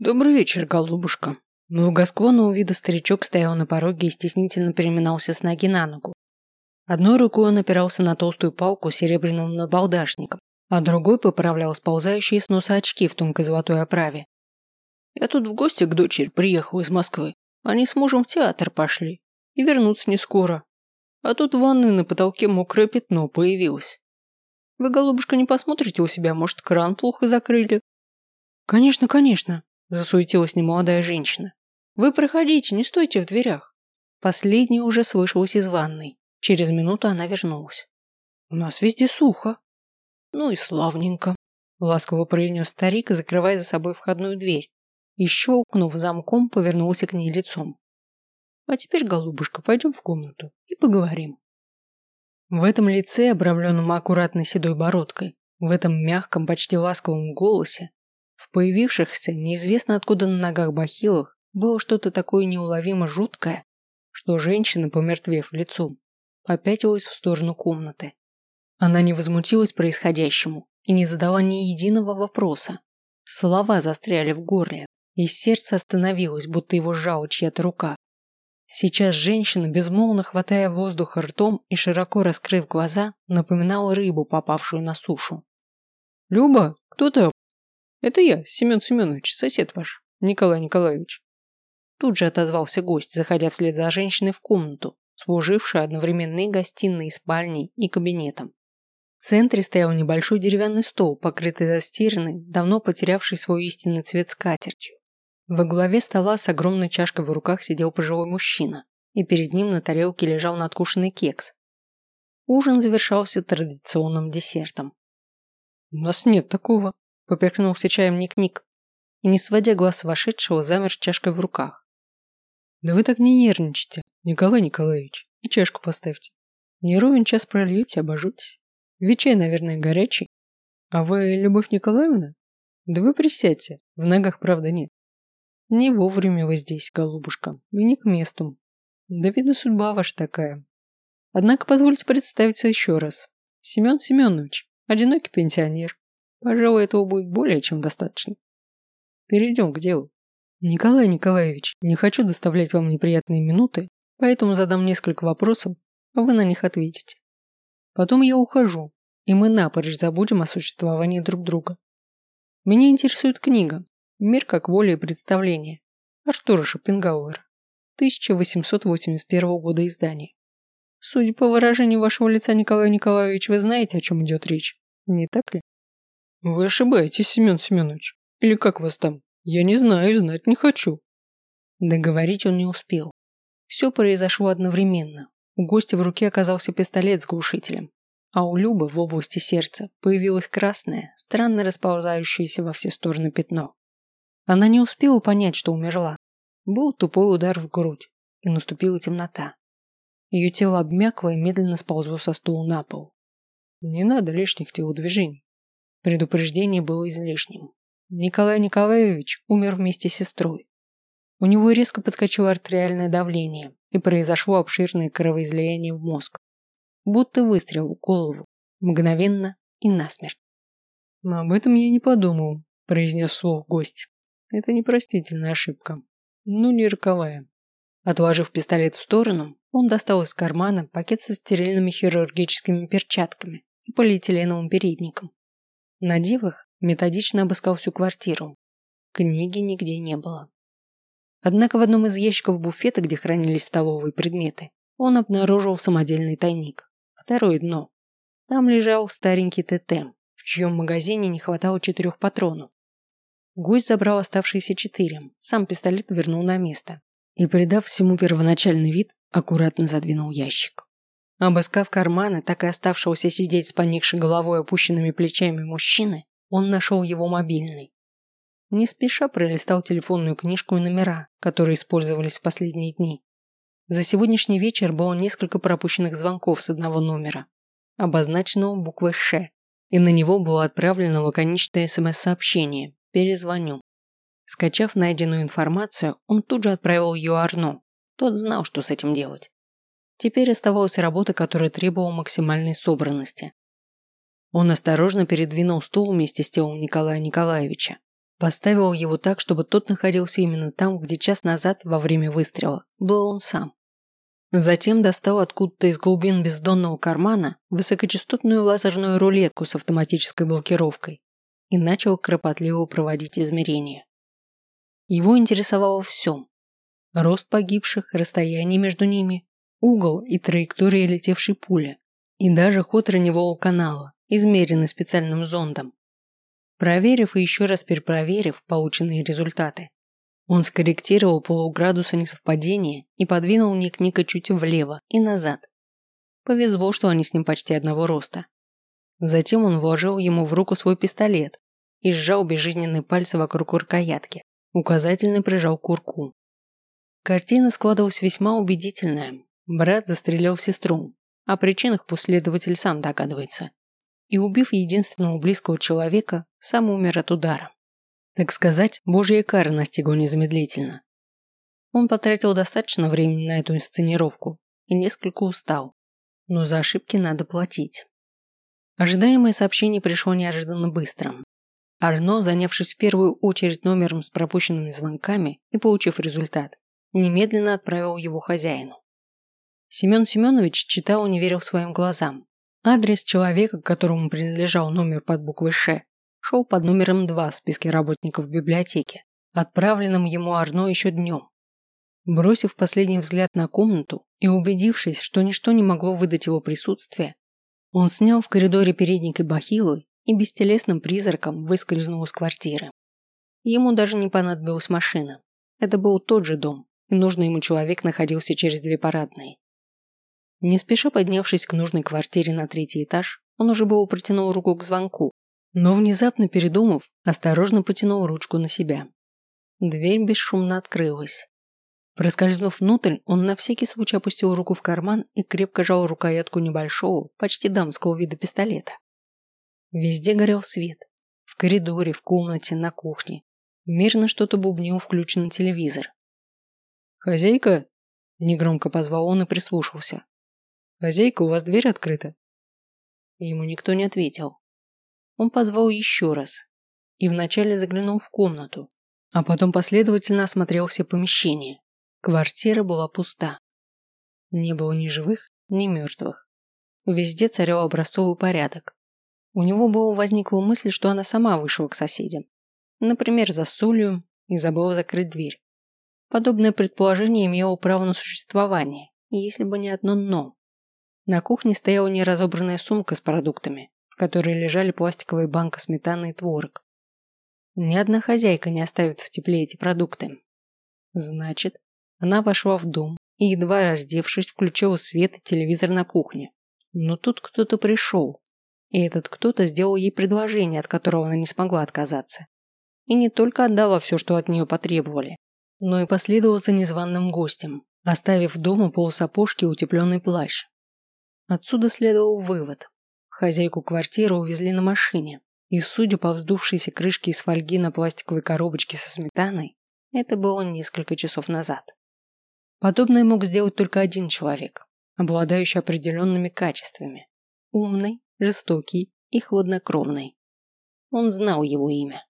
Добрый вечер, голубушка. Благосклонного вида старичок стоял на пороге и стеснительно переминался с ноги на ногу. Одной рукой он опирался на толстую палку с серебряным набалдашником, а другой поправлял сползающие с носа очки в тонкой золотой оправе. «Я тут в гости к дочери приехал из Москвы. Они с мужем в театр пошли и вернутся не скоро. А тут в ванной на потолке мокрое пятно появилось. Вы, голубушка, не посмотрите у себя, может, кран плохо закрыли?» «Конечно, конечно», – засуетилась немолодая женщина. «Вы проходите, не стойте в дверях». Последняя уже слышалась из ванной. Через минуту она вернулась. «У нас везде сухо». «Ну и славненько», – ласково произнес старик, закрывая за собой входную дверь. И щелкнув замком, повернулся к ней лицом. «А теперь, голубушка, пойдем в комнату и поговорим». В этом лице, обрамленном аккуратной седой бородкой, в этом мягком, почти ласковом голосе, в появившихся, неизвестно откуда на ногах бахилах, было что-то такое неуловимо жуткое, что женщина, помертвев лицом, попятилась в сторону комнаты. Она не возмутилась происходящему и не задала ни единого вопроса. Слова застряли в горле, и сердце остановилось, будто его сжала чья-то рука. Сейчас женщина, безмолвно хватая воздух ртом и широко раскрыв глаза, напоминала рыбу, попавшую на сушу. «Люба, кто там?» «Это я, Семен Семенович, сосед ваш, Николай Николаевич». Тут же отозвался гость, заходя вслед за женщиной в комнату, служившую одновременно и гостиной, и спальней, и кабинетом. В центре стоял небольшой деревянный стол, покрытый застиранной, давно потерявший свой истинный цвет скатертью. Во главе стола с огромной чашкой в руках сидел пожилой мужчина, и перед ним на тарелке лежал надкушенный кекс. Ужин завершался традиционным десертом. «У нас нет такого», – поперхнулся чаем Ник-Ник, и, не сводя глаз вошедшего, замер с чашкой в руках. Да вы так не нервничайте, Николай Николаевич, и чашку поставьте. Не ровен час прольете, обожжетесь. Ведь чай, наверное, горячий. А вы Любовь Николаевна? Да вы присядьте, в ногах правда нет. Не вовремя вы здесь, голубушка, и не к месту. Да видно, судьба ваша такая. Однако позвольте представиться еще раз. Семен Семенович, одинокий пенсионер. Пожалуй, этого будет более чем достаточно. Перейдем к делу. Николай Николаевич, не хочу доставлять вам неприятные минуты, поэтому задам несколько вопросов, а вы на них ответите. Потом я ухожу, и мы напрочь забудем о существовании друг друга. Меня интересует книга «Мир как воля и представление» Артура Шопенгауэра, 1881 года издания. Судя по выражению вашего лица, Николай Николаевич, вы знаете, о чем идет речь, не так ли? Вы ошибаетесь, Семен Семенович. Или как вас там? Я не знаю, знать не хочу. Договорить он не успел. Все произошло одновременно. У гостя в руке оказался пистолет с глушителем, а у Любы в области сердца появилось красное, странно расползающееся во все стороны пятно. Она не успела понять, что умерла. Был тупой удар в грудь, и наступила темнота. Ее тело обмякло и медленно сползло со стула на пол. Не надо лишних телодвижений. Предупреждение было излишним. Николай Николаевич умер вместе с сестрой. У него резко подскочило артериальное давление и произошло обширное кровоизлияние в мозг. Будто выстрел в голову. Мгновенно и насмерть. «Об этом я не подумал», – произнес слух гость. «Это непростительная ошибка. Ну, не роковая». Отложив пистолет в сторону, он достал из кармана пакет со стерильными хирургическими перчатками и полиэтиленовым передником. Надев их, методично обыскал всю квартиру. Книги нигде не было. Однако в одном из ящиков буфета, где хранились столовые предметы, он обнаружил самодельный тайник. Второе дно. Там лежал старенький ТТ, в чьем магазине не хватало четырех патронов. Гость забрал оставшиеся четыре, сам пистолет вернул на место и, придав всему первоначальный вид, аккуратно задвинул ящик. Обыскав карманы, так и оставшегося сидеть с поникшей головой опущенными плечами мужчины, он нашел его мобильный. Не спеша пролистал телефонную книжку и номера, которые использовались в последние дни. За сегодняшний вечер было несколько пропущенных звонков с одного номера, обозначенного буквой «Ш», и на него было отправлено лаконичное СМС-сообщение «Перезвоню». Скачав найденную информацию, он тут же отправил ее Арно. Тот знал, что с этим делать. Теперь оставалась работа, которая требовала максимальной собранности. Он осторожно передвинул стул вместе с телом Николая Николаевича. Поставил его так, чтобы тот находился именно там, где час назад, во время выстрела, был он сам. Затем достал откуда-то из глубин бездонного кармана высокочастотную лазерную рулетку с автоматической блокировкой и начал кропотливо проводить измерения. Его интересовало все. Рост погибших, расстояние между ними, угол и траектория летевшей пули, и даже ход раневого канала, измеренный специальным зондом. Проверив и еще раз перепроверив полученные результаты, он скорректировал полуградуса несовпадения и подвинул Ник Ника чуть влево и назад. Повезло, что они с ним почти одного роста. Затем он вложил ему в руку свой пистолет и сжал безжизненные пальцы вокруг рукоятки. Указательный прижал курку. Картина складывалась весьма убедительная. Брат застрелил сестру. О причинах последователь сам догадывается и, убив единственного близкого человека, сам умер от удара. Так сказать, божья кара настигла незамедлительно. Он потратил достаточно времени на эту инсценировку и несколько устал, но за ошибки надо платить. Ожидаемое сообщение пришло неожиданно быстро. Арно, занявшись в первую очередь номером с пропущенными звонками и получив результат, немедленно отправил его хозяину. Семен Семенович читал и не верил своим глазам. Адрес человека, которому принадлежал номер под буквой «Ш», шел под номером 2 в списке работников библиотеки, отправленном ему Арно еще днем. Бросив последний взгляд на комнату и убедившись, что ничто не могло выдать его присутствие, он снял в коридоре передник и бахилы и бестелесным призраком выскользнул из квартиры. Ему даже не понадобилась машина. Это был тот же дом, и нужный ему человек находился через две парадные. Не спеша поднявшись к нужной квартире на третий этаж, он уже был протянул руку к звонку, но внезапно передумав, осторожно потянул ручку на себя. Дверь бесшумно открылась. Проскользнув внутрь, он на всякий случай опустил руку в карман и крепко жал рукоятку небольшого, почти дамского вида пистолета. Везде горел свет. В коридоре, в комнате, на кухне. Мирно что-то бубнил включенный телевизор. «Хозяйка?» – негромко позвал он и прислушался. «Хозяйка, у вас дверь открыта?» Ему никто не ответил. Он позвал еще раз и вначале заглянул в комнату, а потом последовательно осмотрел все помещения. Квартира была пуста. Не было ни живых, ни мертвых. Везде царил образцовый порядок. У него было возникла мысль, что она сама вышла к соседям. Например, за солью и забыла закрыть дверь. Подобное предположение имело право на существование, если бы не одно «но». На кухне стояла неразобранная сумка с продуктами, в которой лежали пластиковая банка сметаны и творог. Ни одна хозяйка не оставит в тепле эти продукты. Значит, она вошла в дом и, едва раздевшись, включила свет и телевизор на кухне. Но тут кто-то пришел, и этот кто-то сделал ей предложение, от которого она не смогла отказаться. И не только отдала все, что от нее потребовали, но и последовала за незваным гостем, оставив дома полусапожки и утепленный плащ. Отсюда следовал вывод. Хозяйку квартиры увезли на машине, и, судя по вздувшейся крышке из фольги на пластиковой коробочке со сметаной, это было несколько часов назад. Подобное мог сделать только один человек, обладающий определенными качествами. Умный, жестокий и хладнокровный. Он знал его имя.